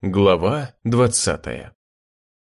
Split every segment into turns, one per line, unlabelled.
Глава двадцатая.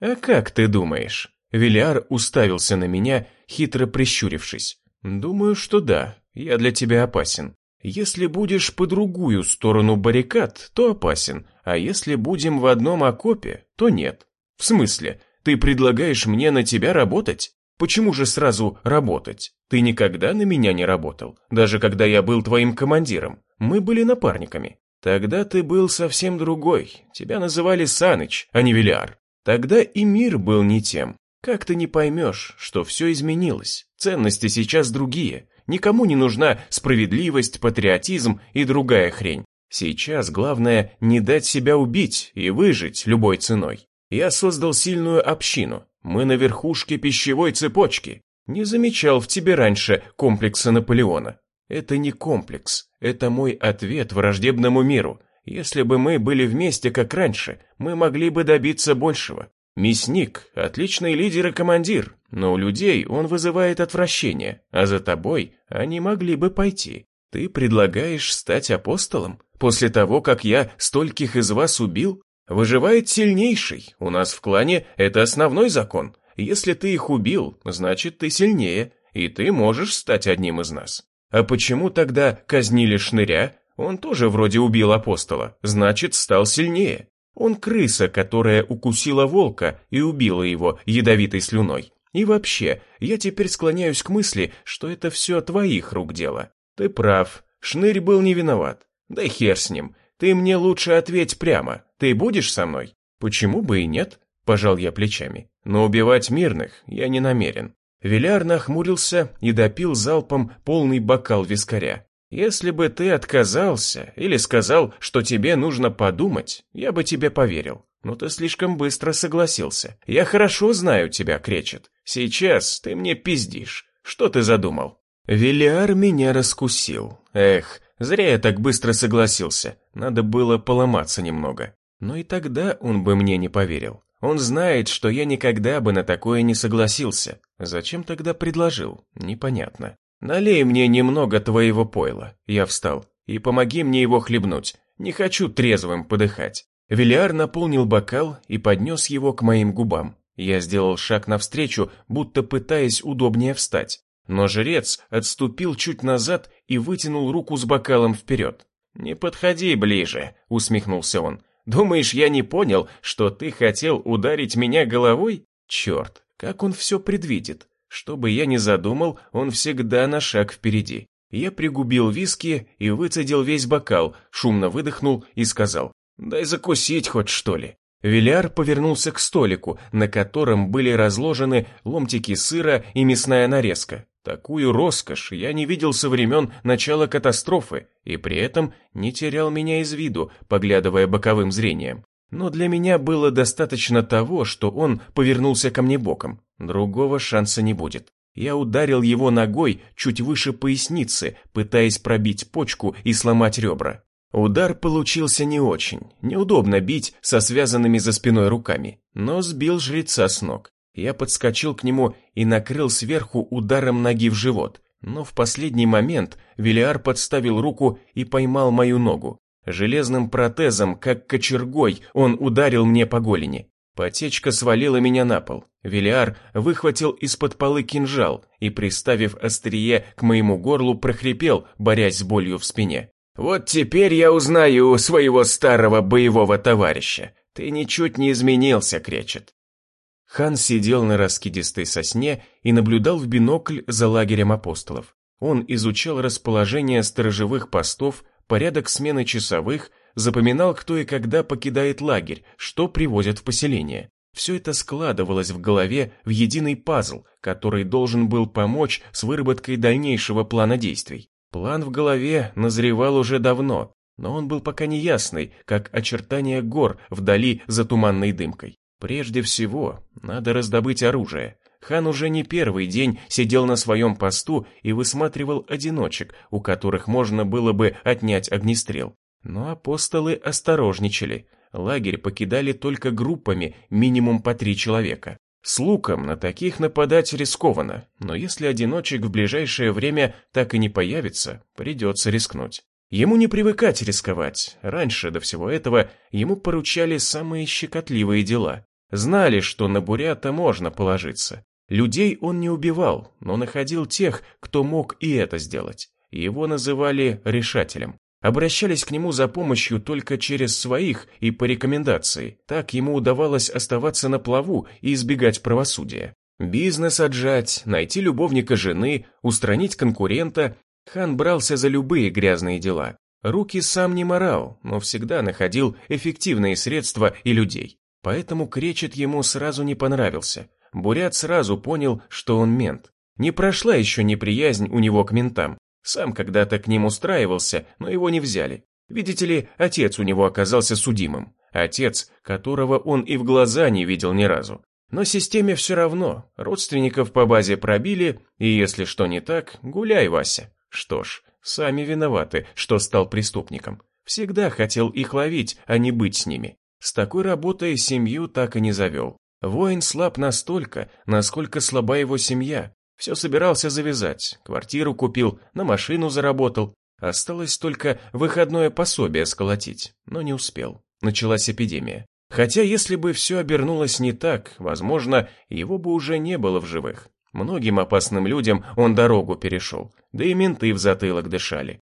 «А как ты думаешь?» Виляр уставился на меня, хитро прищурившись. «Думаю, что да, я для тебя опасен. Если будешь по другую сторону баррикад, то опасен, а если будем в одном окопе, то нет. В смысле, ты предлагаешь мне на тебя работать? Почему же сразу работать? Ты никогда на меня не работал, даже когда я был твоим командиром. Мы были напарниками. Тогда ты был совсем другой. Тебя называли Саныч, а не Виляр. Тогда и мир был не тем. Как ты не поймешь, что все изменилось? Ценности сейчас другие. Никому не нужна справедливость, патриотизм и другая хрень. Сейчас главное не дать себя убить и выжить любой ценой. Я создал сильную общину. Мы на верхушке пищевой цепочки. Не замечал в тебе раньше комплекса Наполеона. Это не комплекс, это мой ответ враждебному миру. Если бы мы были вместе, как раньше, мы могли бы добиться большего. Мясник – отличный лидер и командир, но у людей он вызывает отвращение, а за тобой они могли бы пойти. Ты предлагаешь стать апостолом? После того, как я стольких из вас убил? Выживает сильнейший, у нас в клане это основной закон. Если ты их убил, значит ты сильнее, и ты можешь стать одним из нас. А почему тогда казнили шныря? Он тоже вроде убил апостола, значит, стал сильнее. Он крыса, которая укусила волка и убила его ядовитой слюной. И вообще, я теперь склоняюсь к мысли, что это все твоих рук дело. Ты прав, шнырь был не виноват. Да хер с ним. Ты мне лучше ответь прямо. Ты будешь со мной? Почему бы и нет? Пожал я плечами. Но убивать мирных я не намерен. Виляр нахмурился и допил залпом полный бокал вискаря. «Если бы ты отказался или сказал, что тебе нужно подумать, я бы тебе поверил. Но ты слишком быстро согласился. Я хорошо знаю тебя, Кречет. Сейчас ты мне пиздишь. Что ты задумал?» Велиар меня раскусил. Эх, зря я так быстро согласился. Надо было поломаться немного. Но и тогда он бы мне не поверил. Он знает, что я никогда бы на такое не согласился. Зачем тогда предложил? Непонятно. Налей мне немного твоего пойла. Я встал. И помоги мне его хлебнуть. Не хочу трезвым подыхать. Велиар наполнил бокал и поднес его к моим губам. Я сделал шаг навстречу, будто пытаясь удобнее встать. Но жрец отступил чуть назад и вытянул руку с бокалом вперед. «Не подходи ближе», — усмехнулся он. Думаешь, я не понял, что ты хотел ударить меня головой? Черт, как он все предвидит. Что бы я ни задумал, он всегда на шаг впереди. Я пригубил виски и выцедил весь бокал, шумно выдохнул и сказал, «Дай закусить хоть что ли». Виляр повернулся к столику, на котором были разложены ломтики сыра и мясная нарезка. Такую роскошь я не видел со времен начала катастрофы и при этом не терял меня из виду, поглядывая боковым зрением. Но для меня было достаточно того, что он повернулся ко мне боком. Другого шанса не будет. Я ударил его ногой чуть выше поясницы, пытаясь пробить почку и сломать ребра. Удар получился не очень. Неудобно бить со связанными за спиной руками, но сбил жреца с ног. Я подскочил к нему и накрыл сверху ударом ноги в живот, но в последний момент Велиар подставил руку и поймал мою ногу. Железным протезом, как кочергой, он ударил мне по голени. Потечка свалила меня на пол. Велиар выхватил из-под полы кинжал и, приставив острие к моему горлу, прохрипел, борясь с болью в спине. «Вот теперь я узнаю своего старого боевого товарища. Ты ничуть не изменился, Кречет. Хан сидел на раскидистой сосне и наблюдал в бинокль за лагерем апостолов. Он изучал расположение сторожевых постов, порядок смены часовых, запоминал, кто и когда покидает лагерь, что привозят в поселение. Все это складывалось в голове в единый пазл, который должен был помочь с выработкой дальнейшего плана действий. План в голове назревал уже давно, но он был пока неясный, как очертания гор вдали за туманной дымкой. Прежде всего, надо раздобыть оружие. Хан уже не первый день сидел на своем посту и высматривал одиночек, у которых можно было бы отнять огнестрел. Но апостолы осторожничали. Лагерь покидали только группами, минимум по три человека. С луком на таких нападать рискованно, но если одиночек в ближайшее время так и не появится, придется рискнуть. Ему не привыкать рисковать. Раньше до всего этого ему поручали самые щекотливые дела. Знали, что на Бурята можно положиться. Людей он не убивал, но находил тех, кто мог и это сделать. Его называли решателем. Обращались к нему за помощью только через своих и по рекомендации. Так ему удавалось оставаться на плаву и избегать правосудия. Бизнес отжать, найти любовника жены, устранить конкурента. Хан брался за любые грязные дела. Руки сам не морал, но всегда находил эффективные средства и людей. Поэтому кречет ему сразу не понравился. Бурят сразу понял, что он мент. Не прошла еще неприязнь у него к ментам. Сам когда-то к ним устраивался, но его не взяли. Видите ли, отец у него оказался судимым. Отец, которого он и в глаза не видел ни разу. Но системе все равно, родственников по базе пробили, и если что не так, гуляй, Вася. Что ж, сами виноваты, что стал преступником. Всегда хотел их ловить, а не быть с ними. С такой работой семью так и не завел. Воин слаб настолько, насколько слаба его семья. Все собирался завязать, квартиру купил, на машину заработал. Осталось только выходное пособие сколотить, но не успел. Началась эпидемия. Хотя если бы все обернулось не так, возможно, его бы уже не было в живых. Многим опасным людям он дорогу перешел, да и менты в затылок дышали.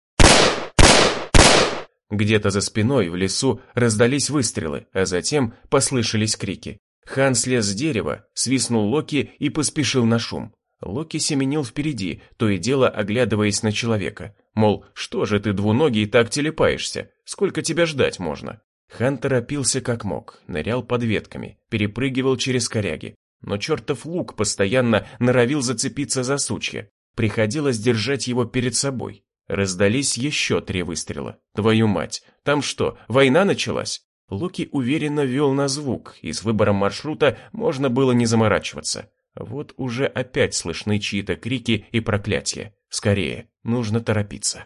Где-то за спиной в лесу раздались выстрелы, а затем послышались крики. Хан слез с дерева, свистнул Локи и поспешил на шум. Локи семенил впереди, то и дело оглядываясь на человека. Мол, что же ты двуногий так телепаешься? Сколько тебя ждать можно? Хан торопился как мог, нырял под ветками, перепрыгивал через коряги. Но чертов лук постоянно норовил зацепиться за сучья. Приходилось держать его перед собой. Раздались еще три выстрела. Твою мать, там что, война началась? Луки уверенно вел на звук, и с выбором маршрута можно было не заморачиваться. Вот уже опять слышны чьи-то крики и проклятия. Скорее, нужно торопиться.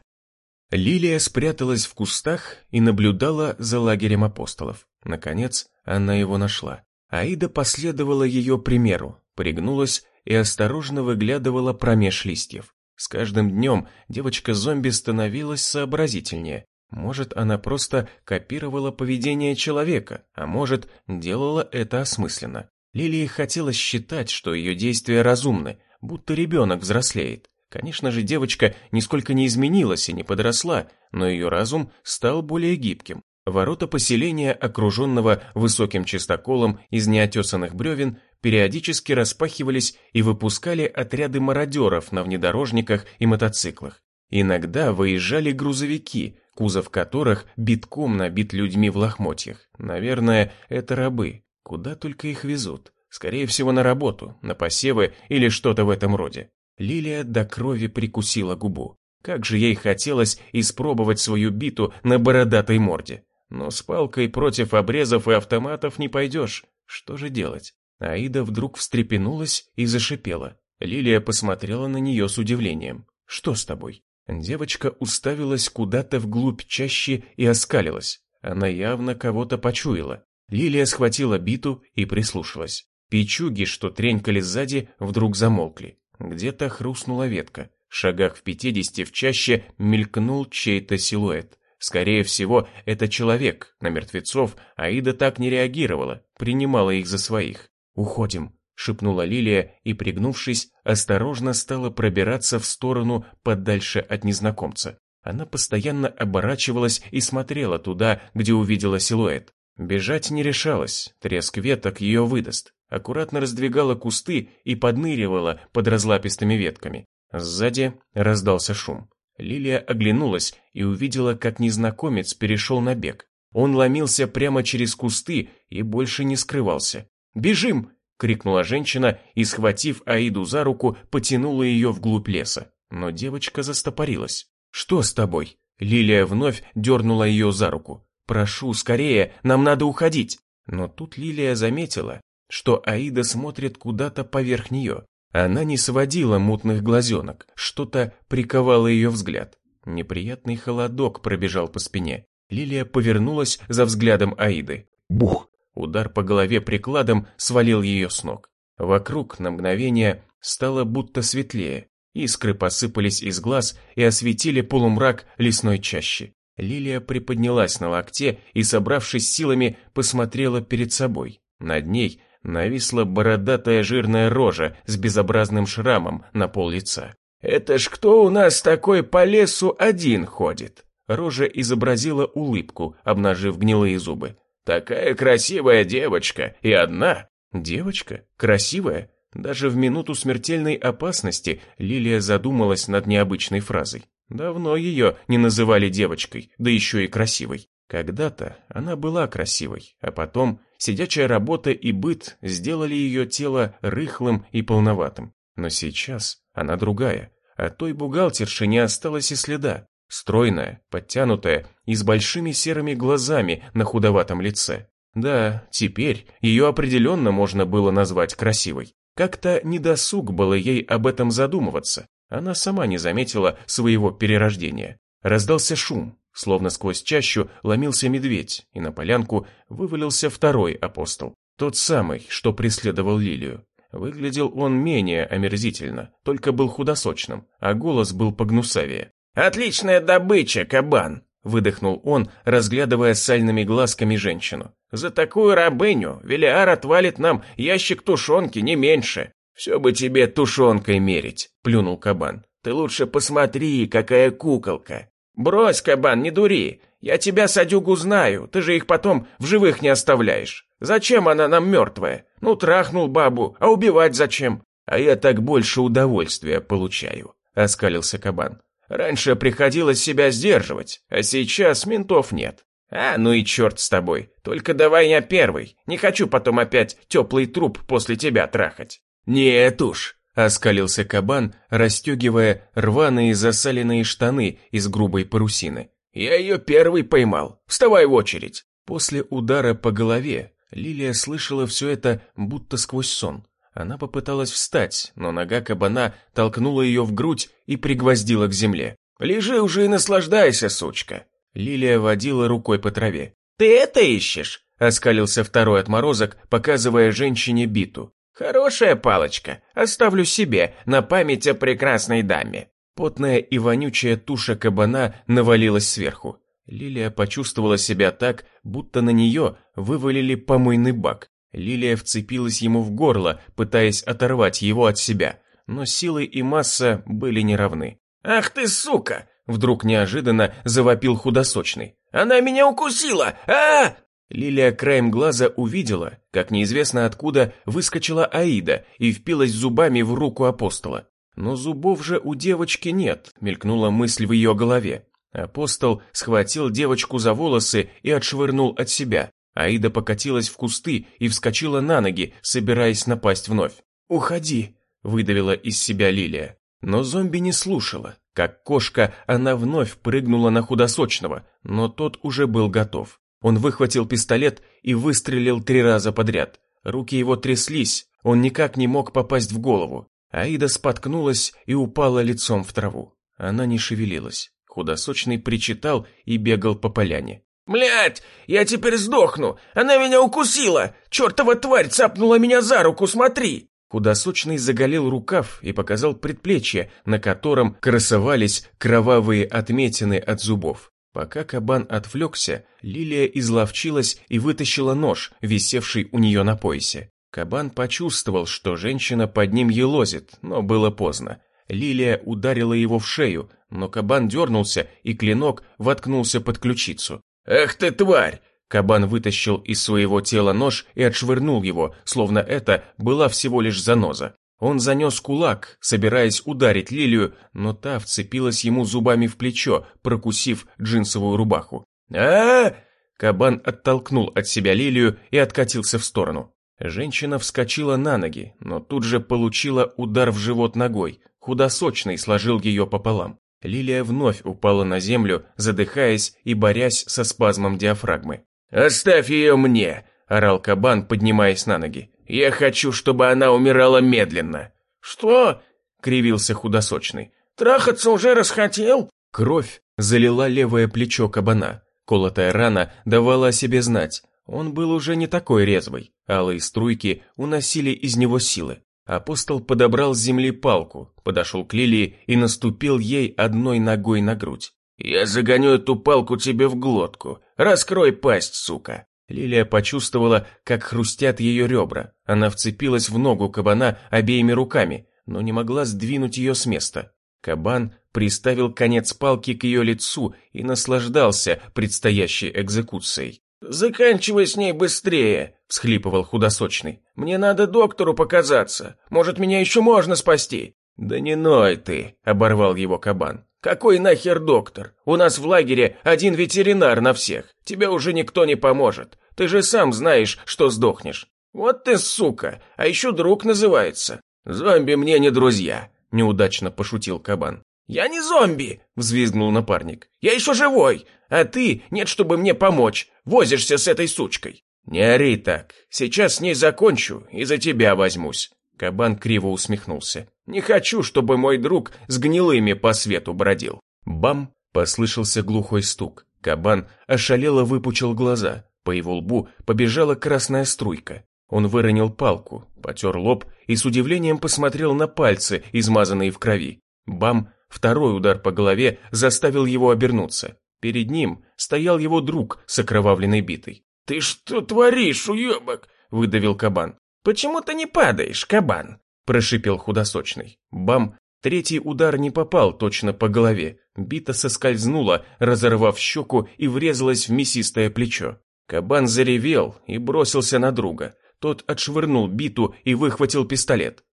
Лилия спряталась в кустах и наблюдала за лагерем апостолов. Наконец, она его нашла. Аида последовала ее примеру, пригнулась и осторожно выглядывала промеж листьев. С каждым днем девочка-зомби становилась сообразительнее. Может, она просто копировала поведение человека, а может, делала это осмысленно. Лилии хотелось считать, что ее действия разумны, будто ребенок взрослеет. Конечно же, девочка нисколько не изменилась и не подросла, но ее разум стал более гибким. Ворота поселения, окруженного высоким чистоколом из неотесанных бревен, периодически распахивались и выпускали отряды мародеров на внедорожниках и мотоциклах. Иногда выезжали грузовики, кузов которых битком набит людьми в лохмотьях. Наверное, это рабы. Куда только их везут. Скорее всего, на работу, на посевы или что-то в этом роде. Лилия до крови прикусила губу. Как же ей хотелось испробовать свою биту на бородатой морде. Но с палкой против обрезов и автоматов не пойдешь. Что же делать? Аида вдруг встрепенулась и зашипела. Лилия посмотрела на нее с удивлением. «Что с тобой?» Девочка уставилась куда-то вглубь чаще и оскалилась. Она явно кого-то почуяла. Лилия схватила биту и прислушалась. Пичуги, что тренькали сзади, вдруг замолкли. Где-то хрустнула ветка. В шагах в пятидесяти в чаще мелькнул чей-то силуэт. Скорее всего, это человек. На мертвецов Аида так не реагировала, принимала их за своих. «Уходим», — шепнула Лилия и, пригнувшись, осторожно стала пробираться в сторону подальше от незнакомца. Она постоянно оборачивалась и смотрела туда, где увидела силуэт. Бежать не решалась, треск веток ее выдаст. Аккуратно раздвигала кусты и подныривала под разлапистыми ветками. Сзади раздался шум. Лилия оглянулась и увидела, как незнакомец перешел на бег. Он ломился прямо через кусты и больше не скрывался. «Бежим!» — крикнула женщина и, схватив Аиду за руку, потянула ее вглубь леса. Но девочка застопорилась. «Что с тобой?» Лилия вновь дернула ее за руку. «Прошу, скорее, нам надо уходить!» Но тут Лилия заметила, что Аида смотрит куда-то поверх нее. Она не сводила мутных глазенок, что-то приковало ее взгляд. Неприятный холодок пробежал по спине. Лилия повернулась за взглядом Аиды. Бух! Удар по голове прикладом свалил ее с ног. Вокруг на мгновение стало будто светлее. Искры посыпались из глаз и осветили полумрак лесной чащи. Лилия приподнялась на локте и, собравшись силами, посмотрела перед собой. Над ней нависла бородатая жирная рожа с безобразным шрамом на пол лица. «Это ж кто у нас такой по лесу один ходит?» Рожа изобразила улыбку, обнажив гнилые зубы. «Такая красивая девочка и одна!» «Девочка? Красивая?» Даже в минуту смертельной опасности Лилия задумалась над необычной фразой. Давно ее не называли девочкой, да еще и красивой. Когда-то она была красивой, а потом сидячая работа и быт сделали ее тело рыхлым и полноватым. Но сейчас она другая, а той бухгалтерши не осталось и следа. Стройная, подтянутая и с большими серыми глазами на худоватом лице. Да, теперь ее определенно можно было назвать красивой. Как-то недосуг было ей об этом задумываться. Она сама не заметила своего перерождения. Раздался шум, словно сквозь чащу ломился медведь, и на полянку вывалился второй апостол. Тот самый, что преследовал Лилию. Выглядел он менее омерзительно, только был худосочным, а голос был погнусавее. «Отличная добыча, кабан!» — выдохнул он, разглядывая сальными глазками женщину. «За такую рабыню Велиар отвалит нам ящик тушенки, не меньше. Все бы тебе тушенкой мерить», — плюнул кабан. «Ты лучше посмотри, какая куколка». «Брось, кабан, не дури. Я тебя, садюгу, знаю, ты же их потом в живых не оставляешь. Зачем она нам мертвая? Ну, трахнул бабу, а убивать зачем?» «А я так больше удовольствия получаю», — оскалился кабан. Раньше приходилось себя сдерживать, а сейчас ментов нет. А, ну и черт с тобой. Только давай я первый. Не хочу потом опять теплый труп после тебя трахать. Нет уж, оскалился кабан, расстегивая рваные засаленные штаны из грубой парусины. Я ее первый поймал. Вставай в очередь. После удара по голове Лилия слышала все это будто сквозь сон. Она попыталась встать, но нога кабана толкнула ее в грудь и пригвоздила к земле. «Лежи уже и наслаждайся, сучка!» Лилия водила рукой по траве. «Ты это ищешь?» – оскалился второй отморозок, показывая женщине биту. «Хорошая палочка, оставлю себе, на память о прекрасной даме». Потная и вонючая туша кабана навалилась сверху. Лилия почувствовала себя так, будто на нее вывалили помойный бак. Лилия вцепилась ему в горло, пытаясь оторвать его от себя, но силы и масса были неравны. «Ах ты, сука!» Вдруг неожиданно завопил худосочный. «Она меня укусила! а, Лилия краем глаза увидела, как неизвестно откуда выскочила Аида и впилась зубами в руку апостола. Но зубов же у девочки нет, мелькнула мысль в ее голове. Апостол схватил девочку за волосы и отшвырнул от себя. Аида покатилась в кусты и вскочила на ноги, собираясь напасть вновь. «Уходи!» – выдавила из себя Лилия. Но зомби не слушала. Как кошка, она вновь прыгнула на худосочного, но тот уже был готов. Он выхватил пистолет и выстрелил три раза подряд. Руки его тряслись, он никак не мог попасть в голову. Аида споткнулась и упала лицом в траву. Она не шевелилась. Худосочный причитал и бегал по поляне. «Млядь, я теперь сдохну! Она меня укусила! Чертова тварь цапнула меня за руку, смотри!» Худосочный заголил рукав и показал предплечье, на котором красовались кровавые отметины от зубов. Пока кабан отвлекся, Лилия изловчилась и вытащила нож, висевший у нее на поясе. Кабан почувствовал, что женщина под ним елозит, но было поздно. Лилия ударила его в шею, но кабан дернулся, и клинок воткнулся под ключицу. «Эх ты, тварь!» Кабан вытащил из своего тела нож и отшвырнул его, словно это была всего лишь заноза. Он занес кулак, собираясь ударить Лилию, но та вцепилась ему зубами в плечо, прокусив джинсовую рубаху. а, Кабан оттолкнул от себя Лилию и откатился в сторону. Женщина вскочила на ноги, но тут же получила удар в живот ногой. Худосочный сложил ее пополам. Лилия вновь упала на землю, задыхаясь и борясь со спазмом диафрагмы. «Оставь ее мне!» – орал кабан, поднимаясь на ноги. «Я хочу, чтобы она умирала медленно!» «Что?» – кривился худосочный. «Трахаться уже расхотел?» Кровь залила левое плечо кабана. Колотая рана давала о себе знать. Он был уже не такой резвый. Алые струйки уносили из него силы. Апостол подобрал с земли палку, подошел к Лилии и наступил ей одной ногой на грудь. «Я загоню эту палку тебе в глотку. Раскрой пасть, сука!» Лилия почувствовала, как хрустят ее ребра. Она вцепилась в ногу кабана обеими руками, но не могла сдвинуть ее с места. Кабан приставил конец палки к ее лицу и наслаждался предстоящей экзекуцией. «Заканчивай с ней быстрее!» – всхлипывал худосочный. «Мне надо доктору показаться. Может, меня еще можно спасти?» «Да не ной ты!» – оборвал его кабан. «Какой нахер доктор? У нас в лагере один ветеринар на всех. Тебе уже никто не поможет. Ты же сам знаешь, что сдохнешь. Вот ты сука, а еще друг называется. Зомби мне не друзья», – неудачно пошутил кабан. «Я не зомби!» – взвизгнул напарник. «Я еще живой! А ты, нет, чтобы мне помочь, возишься с этой сучкой!» «Не ори так, сейчас с ней закончу и за тебя возьмусь!» Кабан криво усмехнулся. «Не хочу, чтобы мой друг с гнилыми по свету бродил!» Бам! Послышался глухой стук. Кабан ошалело выпучил глаза. По его лбу побежала красная струйка. Он выронил палку, потер лоб и с удивлением посмотрел на пальцы, измазанные в крови. Бам! Второй удар по голове заставил его обернуться. Перед ним стоял его друг с окровавленной битой. «Ты что творишь, уебок?» – выдавил кабан. «Почему ты не падаешь, кабан?» – прошипел худосочный. Бам! Третий удар не попал точно по голове. Бита соскользнула, разорвав щеку и врезалась в мясистое плечо. Кабан заревел и бросился на друга. Тот отшвырнул биту и выхватил пистолет.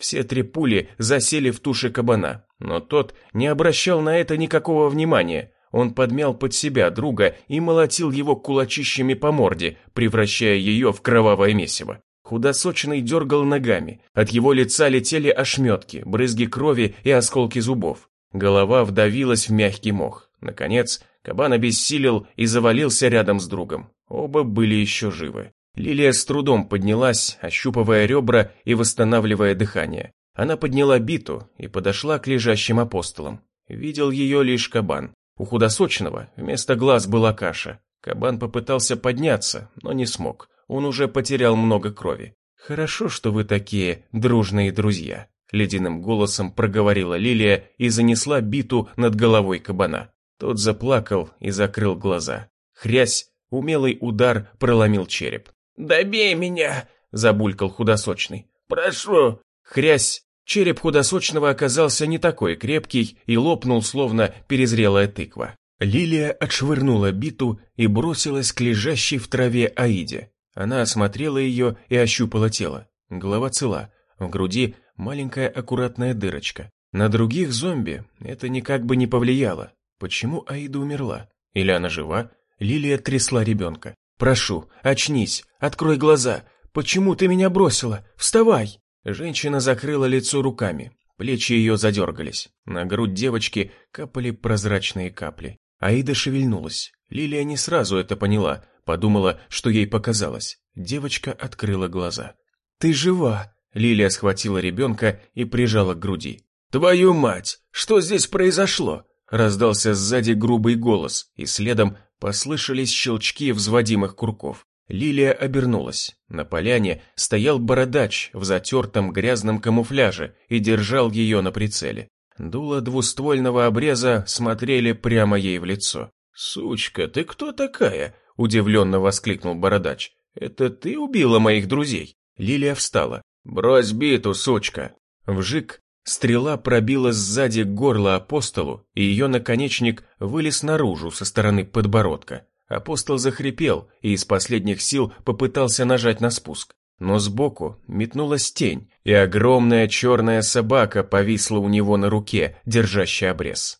Все три пули засели в туше кабана, но тот не обращал на это никакого внимания. Он подмял под себя друга и молотил его кулачищами по морде, превращая ее в кровавое месиво. Худосочный дергал ногами, от его лица летели ошметки, брызги крови и осколки зубов. Голова вдавилась в мягкий мох. Наконец, кабан обессилел и завалился рядом с другом. Оба были еще живы. Лилия с трудом поднялась, ощупывая ребра и восстанавливая дыхание. Она подняла биту и подошла к лежащим апостолам. Видел ее лишь кабан. У худосочного вместо глаз была каша. Кабан попытался подняться, но не смог. Он уже потерял много крови. «Хорошо, что вы такие дружные друзья», — ледяным голосом проговорила Лилия и занесла биту над головой кабана. Тот заплакал и закрыл глаза. Хрясь, умелый удар проломил череп. «Добей меня!» – забулькал худосочный. «Прошу!» Хрясь, череп худосочного оказался не такой крепкий и лопнул, словно перезрелая тыква. Лилия отшвырнула биту и бросилась к лежащей в траве Аиде. Она осмотрела ее и ощупала тело. Голова цела, в груди маленькая аккуратная дырочка. На других зомби это никак бы не повлияло. Почему Аида умерла? Или она жива? Лилия трясла ребенка. «Прошу, очнись, открой глаза. Почему ты меня бросила? Вставай!» Женщина закрыла лицо руками. Плечи ее задергались. На грудь девочки капали прозрачные капли. Аида шевельнулась. Лилия не сразу это поняла, подумала, что ей показалось. Девочка открыла глаза. «Ты жива!» Лилия схватила ребенка и прижала к груди. «Твою мать! Что здесь произошло?» Раздался сзади грубый голос, и следом Послышались щелчки взводимых курков. Лилия обернулась. На поляне стоял бородач в затертом грязном камуфляже и держал ее на прицеле. Дуло двуствольного обреза смотрели прямо ей в лицо. «Сучка, ты кто такая?» – удивленно воскликнул бородач. «Это ты убила моих друзей?» Лилия встала. «Брось биту, сучка!» Вжик Стрела пробила сзади горло апостолу, и ее наконечник вылез наружу со стороны подбородка. Апостол захрипел и из последних сил попытался нажать на спуск. Но сбоку метнулась тень, и огромная черная собака повисла у него на руке, держащая обрез.